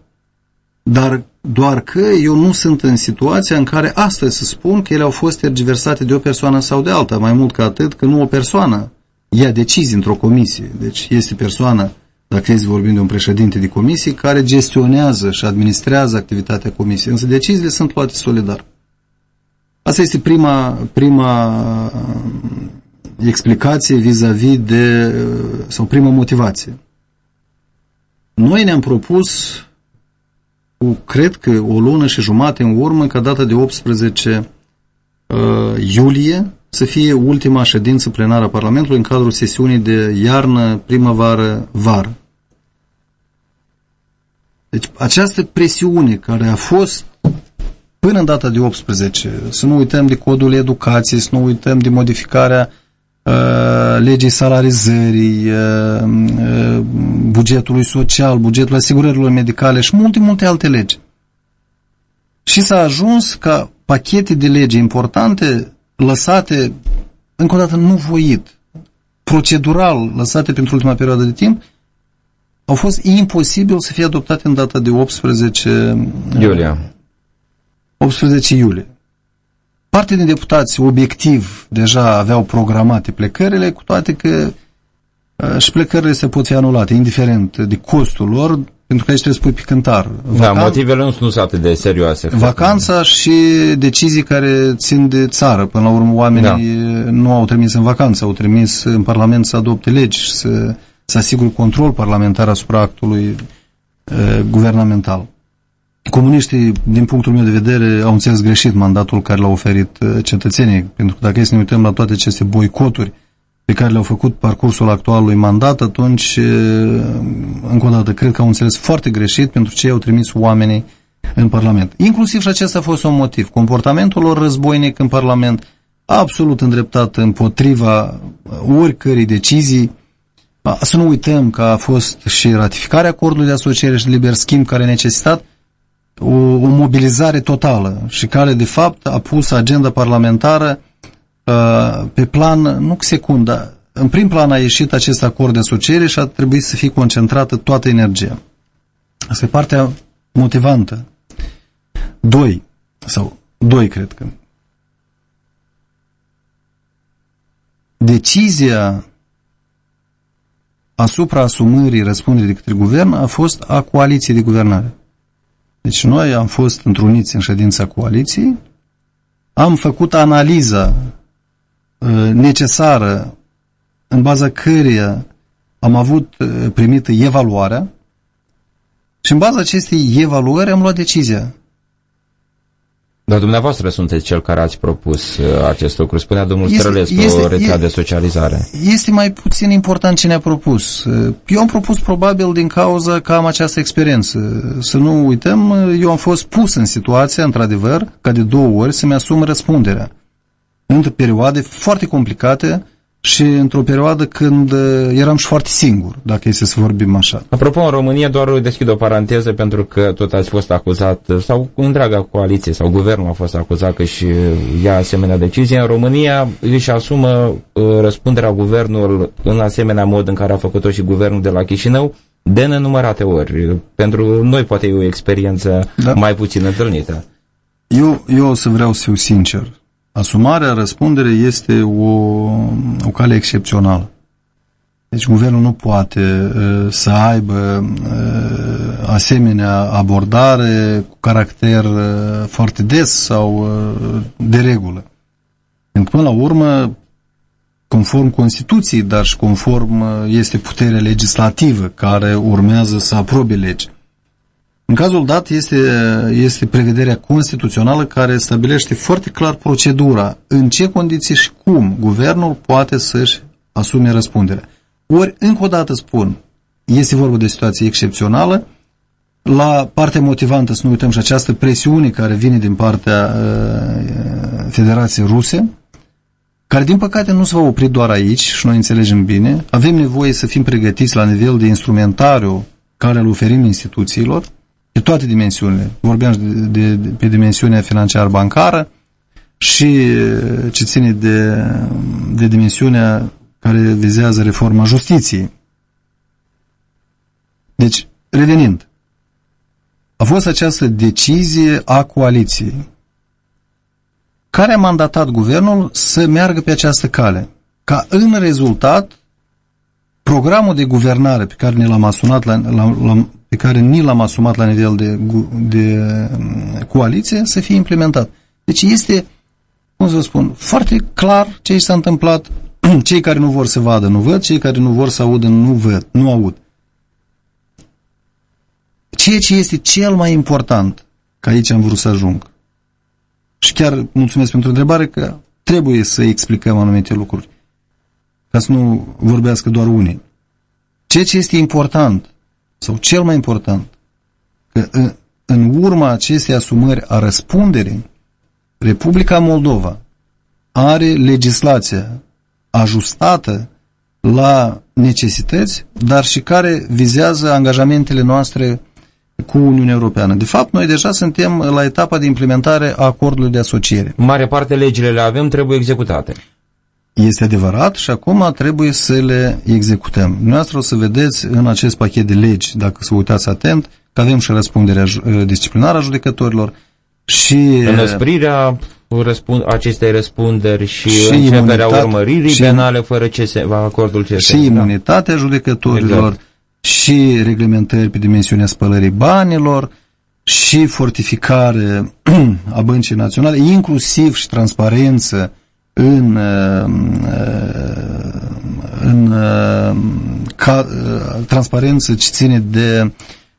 Dar doar că eu nu sunt în situația în care astăzi să spun că ele au fost tergiversate de o persoană sau de alta, mai mult ca atât că nu o persoană ia decizii într-o comisie. Deci este persoana dacă este vorbim de un președinte de comisie, care gestionează și administrează activitatea comisiei. Însă deciziile sunt luate solidar. Asta este prima, prima explicație vis-a-vis -vis de, sau prima motivație. Noi ne-am propus, cu, cred că o lună și jumate în urmă, ca data de 18 uh, iulie, să fie ultima ședință plenară a Parlamentului în cadrul sesiunii de iarnă, primăvară, vară. Deci această presiune care a fost până în data de 18, să nu uităm de codul educației, să nu uităm de modificarea uh, legii salarizării, uh, uh, bugetului social, bugetul asigurărilor medicale și multe, multe alte legi. Și s-a ajuns ca pachete de legi importante lăsate, încă o dată, nu voit, procedural lăsate pentru ultima perioadă de timp, au fost imposibil să fie adoptate în data de 18 iulie. 18 iulie. Parte din deputați obiectiv deja aveau programate plecările, cu toate că uh, și plecările se pot fi anulate, indiferent de costul lor, pentru că aici trebuie să pui pe cântar. Vacan... Da, motivele nu sunt atât de serioase. Vacanța și decizii care țin de țară. Până la urmă, oamenii da. nu au trimis în vacanță, au trimis în Parlament să adopte legi, să, să asigure control parlamentar asupra actului uh, guvernamental. Comuniștii, din punctul meu de vedere, au înțeles greșit mandatul care l-au oferit uh, cetățenii, pentru că dacă să ne uităm la toate aceste boicoturi pe care le-au făcut parcursul actualului mandat, atunci, uh, încă o dată, cred că au înțeles foarte greșit pentru ce au trimis oamenii în Parlament. Inclusiv și acesta a fost un motiv. Comportamentul lor războinic în Parlament, absolut îndreptat împotriva oricărei decizii. Să nu uităm că a fost și ratificarea acordului de asociere și de liber schimb care a necesitat o, o mobilizare totală și care de fapt a pus agenda parlamentară uh, pe plan, nu secund, dar în prim plan a ieșit acest acord de asociere și a trebuit să fie concentrată toată energia. Asta e partea motivantă. Doi, sau doi cred că. Decizia asupra asumării răspunderii de către guvern a fost a coaliției de guvernare. Deci noi am fost întruniți în ședința coaliției, am făcut analiza uh, necesară în baza căreia am avut uh, primită evaluarea și în baza acestei evaluări am luat decizia. Dar dumneavoastră sunteți cel care ați propus uh, acest lucru. Spunea domnul Strălescu, o rețea este, de socializare. Este mai puțin important ce ne-a propus. Uh, eu am propus probabil din cauza că am această experiență. Să nu uităm, uh, eu am fost pus în situația, într-adevăr, ca de două ori să-mi asum răspunderea. Într-o perioade foarte complicate, și într-o perioadă când uh, eram și foarte singur, dacă este să vorbim așa. Apropo, în România doar deschid o paranteză pentru că tot ați fost acuzat, sau întreaga coaliție sau guvernul a fost acuzat că și ia asemenea decizie. În România își asumă uh, răspunderea guvernul în asemenea mod în care a făcut-o și guvernul de la Chișinău de nenumărate ori. Pentru noi poate e o experiență da. mai puțin întâlnită. Eu, eu o să vreau să fiu sincer. Asumarea răspunderii este o, o cale excepțională. Deci guvernul nu poate uh, să aibă uh, asemenea abordare cu caracter uh, foarte des sau uh, de regulă. Pentru că până la urmă, conform Constituției, dar și conform uh, este puterea legislativă care urmează să aprobe legi. În cazul dat este, este prevederea constituțională care stabilește foarte clar procedura, în ce condiții și cum guvernul poate să-și asume răspunderea. Ori, încă o dată spun, este vorba de situație excepțională, la partea motivantă să nu uităm și această presiune care vine din partea uh, Federației Ruse, care din păcate nu se va opri doar aici și noi înțelegem bine. Avem nevoie să fim pregătiți la nivel de instrumentariu care îl oferim instituțiilor, pe toate dimensiunile. Vorbeam de, de, de, pe dimensiunea financiar-bancară și ce ține de, de dimensiunea care vizează reforma justiției. Deci, revenind, a fost această decizie a coaliției care a mandatat guvernul să meargă pe această cale, ca în rezultat programul de guvernare pe care ne l-am asumat la, la, la, pe care ni l-am asumat la nivel de, de mm, coaliție să fie implementat. Deci este, cum să vă spun, foarte clar ce s-a întâmplat. Cei care nu vor să vadă nu văd, cei care nu vor să audă nu văd, nu aud. Ceea ce este cel mai important, că aici am vrut să ajung, și chiar mulțumesc pentru întrebare că trebuie să explicăm anumite lucruri, ca să nu vorbească doar unii. Ceea ce este important, sau cel mai important, că în, în urma acestei asumări a răspunderii, Republica Moldova are legislația ajustată la necesități, dar și care vizează angajamentele noastre cu Uniunea Europeană. De fapt, noi deja suntem la etapa de implementare a acordului de asociere. Mare parte legile le avem, trebuie executate. Este adevărat și acum trebuie să le executăm. Dumneavoastră o să vedeți în acest pachet de legi, dacă să uitați atent, că avem și răspunderea disciplinară a judecătorilor și... Înăsprirea răspund, acestei răspunderi și, și începerea urmăririi și, penale fără CSM, acordul CSM. Și da? imunitatea judecătorilor, exact. și reglementări pe dimensiunea spălării banilor, și fortificare a băncii naționale, inclusiv și transparență în, în ca, transparență ce ține de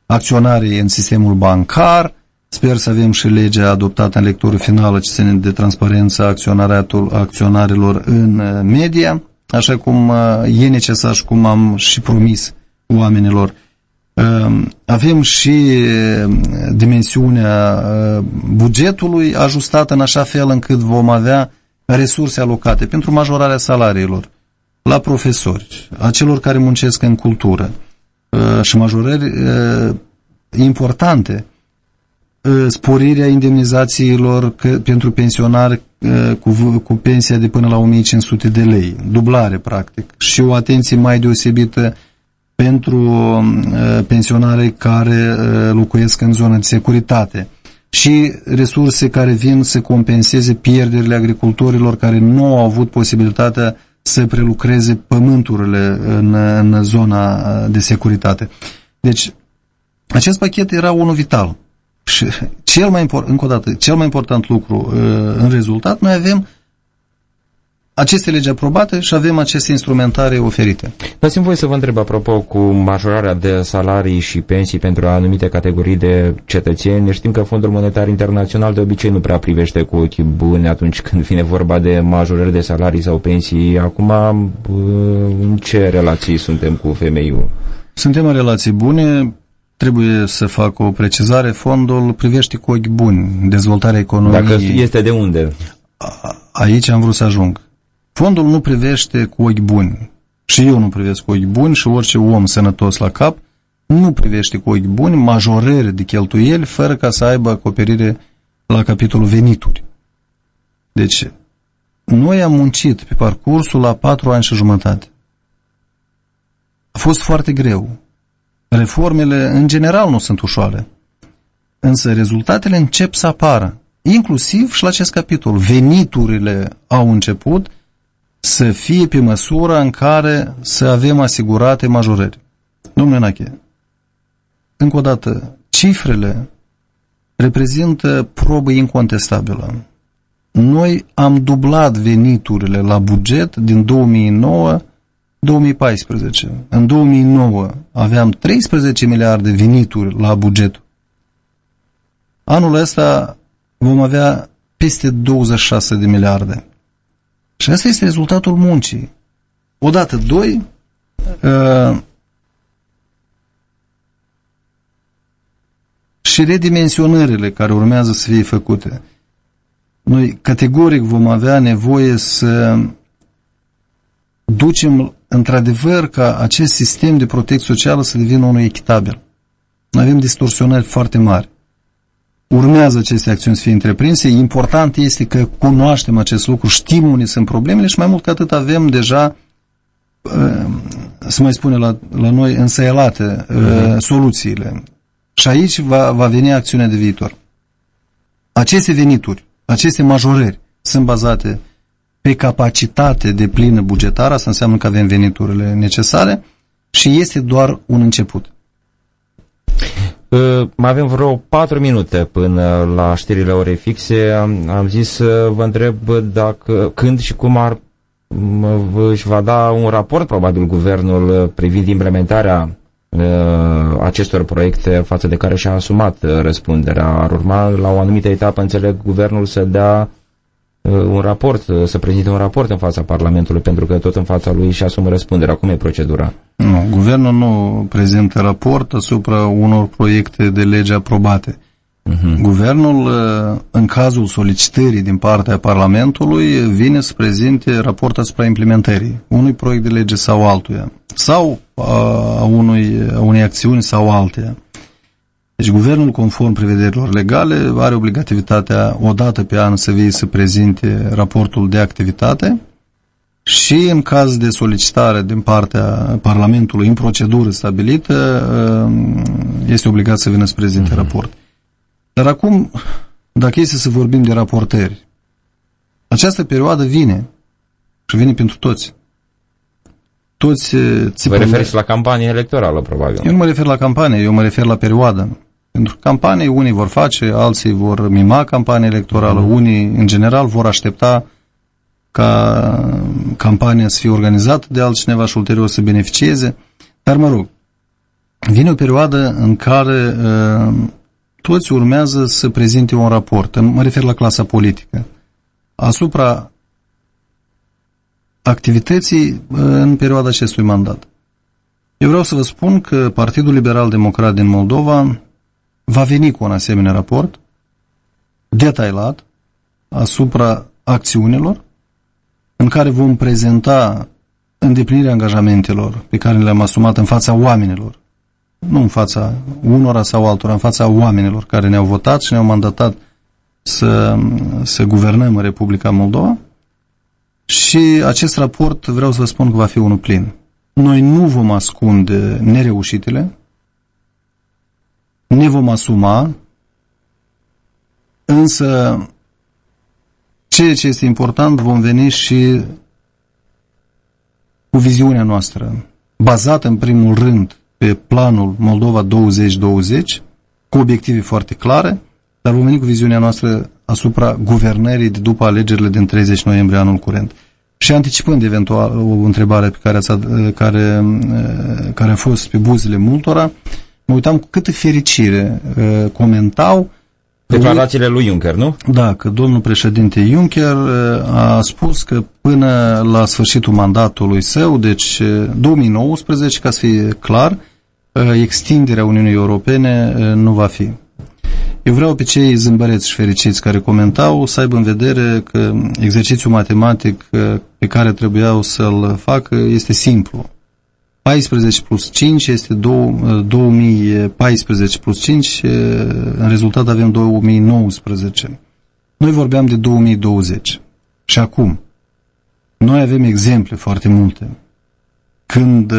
acționarii în sistemul bancar, Sper să avem și legea adoptată în lectură finală ce ține de transparența acționarilor în uh, media, așa cum uh, e necesar și cum am și promis oamenilor. Um, avem și uh, dimensiunea bugetului ajustată în așa fel încât vom avea resurse alocate pentru majorarea salariilor la profesori, a celor care muncesc în cultură și majorări importante Uh, sporirea indemnizațiilor pentru pensionari uh, cu, cu pensia de până la 1500 de lei, dublare practic, și o atenție mai deosebită pentru uh, pensionare care locuiesc în zonă de securitate și resurse care vin să compenseze pierderile agricultorilor care nu au avut posibilitatea să prelucreze pământurile în, în zona de securitate. Deci, acest pachet era unul vital și cel mai important, încă o dată, cel mai important lucru uh, în rezultat, noi avem aceste legi aprobate și avem aceste instrumentare oferite. Dați-mi voi să vă întreb apropo cu majorarea de salarii și pensii pentru anumite categorii de cetățeni. Știm că Fondul Monetar Internațional de obicei nu prea privește cu ochi buni atunci când vine vorba de majorări de salarii sau pensii. Acum, uh, în ce relații suntem cu femeiul? Suntem în relații bune, trebuie să fac o precizare, fondul privește cu ochi buni dezvoltarea economiei. Dacă este de unde? Aici am vrut să ajung. Fondul nu privește cu ochi buni. Și eu nu privesc cu ochi buni și orice om sănătos la cap nu privește cu ochi buni majorări de cheltuieli fără ca să aibă acoperire la capitolul venituri. Deci, noi am muncit pe parcursul la patru ani și jumătate. A fost foarte greu. Reformele, în general, nu sunt ușoare. Însă rezultatele încep să apară, inclusiv și la acest capitol. Veniturile au început să fie pe măsura în care să avem asigurate majorări. Domnule Nache, încă o dată, cifrele reprezintă probă incontestabilă. Noi am dublat veniturile la buget din 2009 2014. În 2009 aveam 13 miliarde venituri la buget. Anul ăsta vom avea peste 26 de miliarde. Și asta este rezultatul muncii. Odată, doi, uh, și redimensionările care urmează să fie făcute. Noi categoric vom avea nevoie să ducem într-adevăr ca acest sistem de protecție socială să devină unul echitabil. Noi avem distorsionări foarte mari. Urmează aceste acțiuni să fie întreprinse. Important este că cunoaștem acest lucru, știm unde sunt problemele și mai mult că atât avem deja, uh, să mai spune la, la noi, însăielate uh, soluțiile. Și aici va, va veni acțiunea de viitor. Aceste venituri, aceste majorări sunt bazate pe capacitate de plină bugetară, asta înseamnă că avem veniturile necesare, și este doar un început. Mai avem vreo patru minute până la știrile orei fixe. Am, am zis să vă întreb dacă, când și cum ar își va da un raport, probabil, guvernul privind implementarea uh, acestor proiecte față de care și-a asumat răspunderea. Ar urma la o anumită etapă, înțeleg, guvernul să dea Uh, un raport, uh, să prezinte un raport în fața Parlamentului, pentru că tot în fața lui și asumă răspunderea. Cum e procedura? Nu, guvernul nu prezintă raport asupra unor proiecte de lege aprobate. Uh-huh. Guvernul, uh, în cazul solicitării din partea Parlamentului, vine să prezinte raport asupra implementării unui proiect de lege sau altuia, sau a, unui, a unei acțiuni sau alteia. Deci guvernul, conform prevederilor legale, are obligativitatea o dată pe an să vie să prezinte raportul de activitate și în caz de solicitare din partea Parlamentului în procedură stabilită, este obligat să vină să prezinte uh-huh. raport. Dar acum, dacă este să vorbim de raportări, această perioadă vine și vine pentru toți. Toți Vă referiți la campanie electorală, probabil. Eu nu mă refer la campanie, eu mă refer la perioadă. Pentru campanie unii vor face, alții vor mima campanie electorală, mm. unii în general vor aștepta ca campania să fie organizată de altcineva și ulterior să beneficieze. Dar mă rog, vine o perioadă în care uh, toți urmează să prezinte un raport, mă refer la clasa politică, asupra activității uh, în perioada acestui mandat. Eu vreau să vă spun că Partidul Liberal Democrat din Moldova va veni cu un asemenea raport detailat asupra acțiunilor în care vom prezenta îndeplinirea angajamentelor pe care le-am asumat în fața oamenilor, nu în fața unora sau altora, în fața oamenilor care ne-au votat și ne-au mandatat să, să guvernăm în Republica Moldova. Și acest raport vreau să vă spun că va fi unul plin. Noi nu vom ascunde nereușitele, ne vom asuma, însă ceea ce este important, vom veni și cu viziunea noastră, bazată în primul rând pe planul Moldova 2020, cu obiective foarte clare, dar vom veni cu viziunea noastră asupra guvernării de după alegerile din 30 noiembrie anul curent. Și anticipând eventual o întrebare pe care, ați, care, care a fost pe buzele multora, mă uitam cu câtă fericire uh, comentau Declarațiile lui Juncker, nu? Da, că domnul președinte Juncker uh, a spus că până la sfârșitul mandatului său, deci 2019, uh, ca să fie clar, uh, extinderea Uniunii Europene nu va fi. Eu vreau pe cei zâmbăreți și fericiți care comentau să aibă în vedere că exercițiul matematic pe care trebuiau să-l facă este simplu. 14 plus 5 este 2014 plus 5, în rezultat avem 2019. Noi vorbeam de 2020. Și acum, noi avem exemple foarte multe. Când,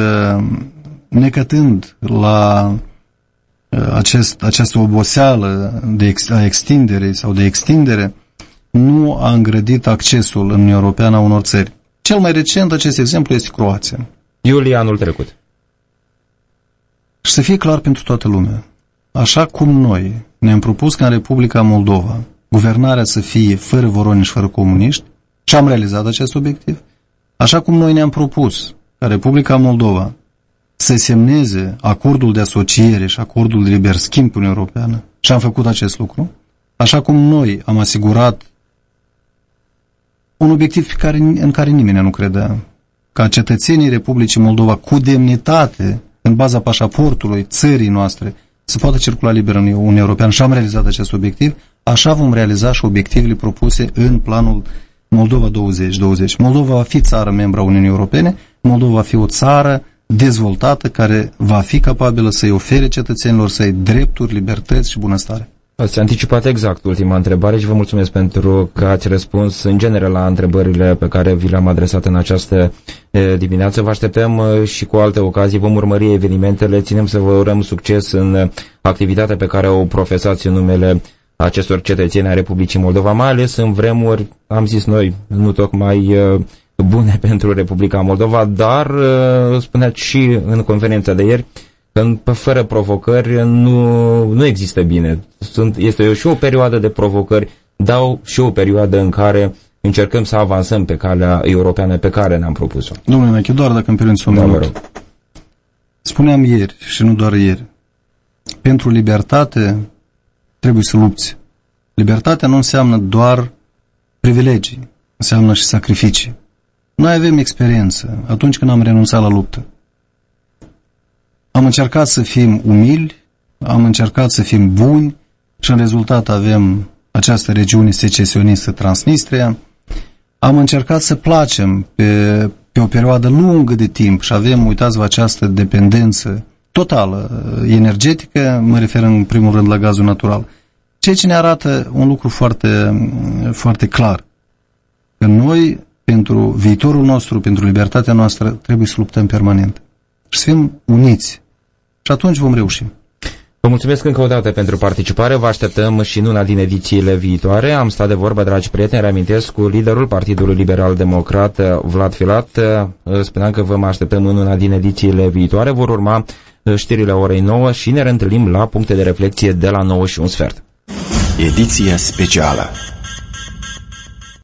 necătând la acest, această oboseală de ex, a extinderei sau de extindere, nu a îngrădit accesul în Uniunea Europeană a unor țări. Cel mai recent acest exemplu este Croația. Iulie anul trecut. Și să fie clar pentru toată lumea, așa cum noi ne-am propus ca în Republica Moldova guvernarea să fie fără voroni și fără comuniști, și am realizat acest obiectiv, așa cum noi ne-am propus ca Republica Moldova să semneze acordul de asociere și acordul de liber schimb cu Uniunea Europeană, și am făcut acest lucru, așa cum noi am asigurat un obiectiv pe care, în care nimeni nu credea, ca cetățenii Republicii Moldova cu demnitate, în baza pașaportului țării noastre, să poată circula liber în Uniunea Europeană și am realizat acest obiectiv, așa vom realiza și obiectivele propuse în planul Moldova 2020. Moldova va fi țară membra Uniunii Europene, Moldova va fi o țară dezvoltată care va fi capabilă să-i ofere cetățenilor săi drepturi, libertăți și bunăstare. Ați anticipat exact ultima întrebare și vă mulțumesc pentru că ați răspuns în general la întrebările pe care vi le-am adresat în această dimineață. Vă așteptăm și cu alte ocazii. Vom urmări evenimentele. Ținem să vă urăm succes în activitatea pe care o profesați în numele acestor cetățeni a Republicii Moldova, mai ales în vremuri, am zis noi, nu tocmai bune pentru Republica Moldova, dar uh, spuneați și în conferința de ieri că fără provocări nu, nu există bine. Sunt, este și o perioadă de provocări, dau și o perioadă în care încercăm să avansăm pe calea europeană pe care ne-am propus-o. Domnule Meche, doar dacă îmi permiți un da, minut. Spuneam ieri și nu doar ieri, pentru libertate trebuie să lupți. Libertatea nu înseamnă doar privilegii, înseamnă și sacrificii. Noi avem experiență atunci când am renunțat la luptă. Am încercat să fim umili, am încercat să fim buni și în rezultat avem această regiune secesionistă Transnistria. Am încercat să placem pe, pe o perioadă lungă de timp și avem, uitați-vă, această dependență totală energetică, mă refer în primul rând la gazul natural. Ceea ce ne arată un lucru foarte, foarte clar. Că noi, pentru viitorul nostru, pentru libertatea noastră, trebuie să luptăm permanent. Și să fim uniți. Și atunci vom reuși. Vă mulțumesc încă o dată pentru participare, vă așteptăm și în una din edițiile viitoare. Am stat de vorbă, dragi prieteni, reamintesc cu liderul Partidului Liberal Democrat, Vlad Filat. Spuneam că vă mai așteptăm în una din edițiile viitoare. Vor urma știrile orei 9 și ne reîntâlnim la puncte de reflexie de la 9 și un sfert. Ediția specială